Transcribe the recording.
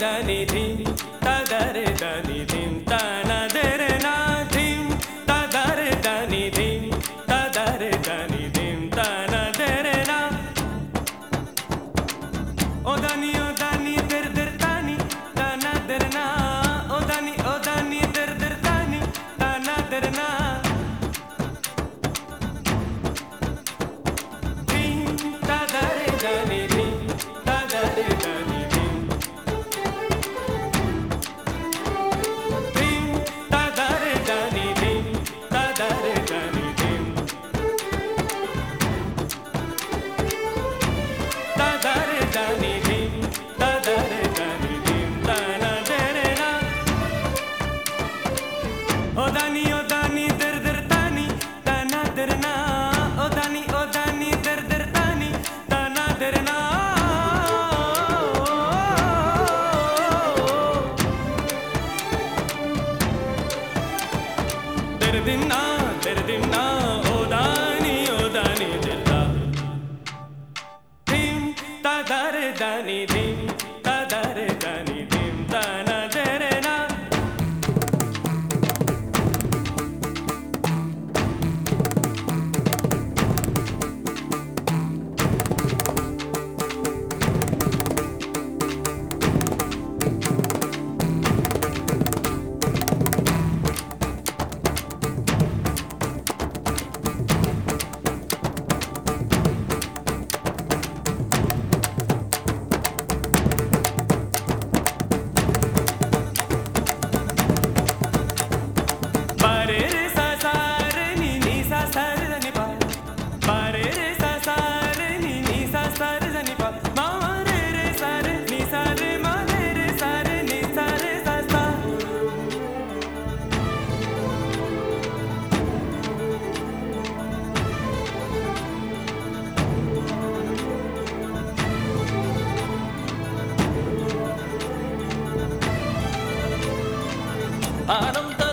Dani, dani, dani, dani, dani. दिन्ना द्रिन्ना उदनि उदनि दर्ता दर् ஆனந்த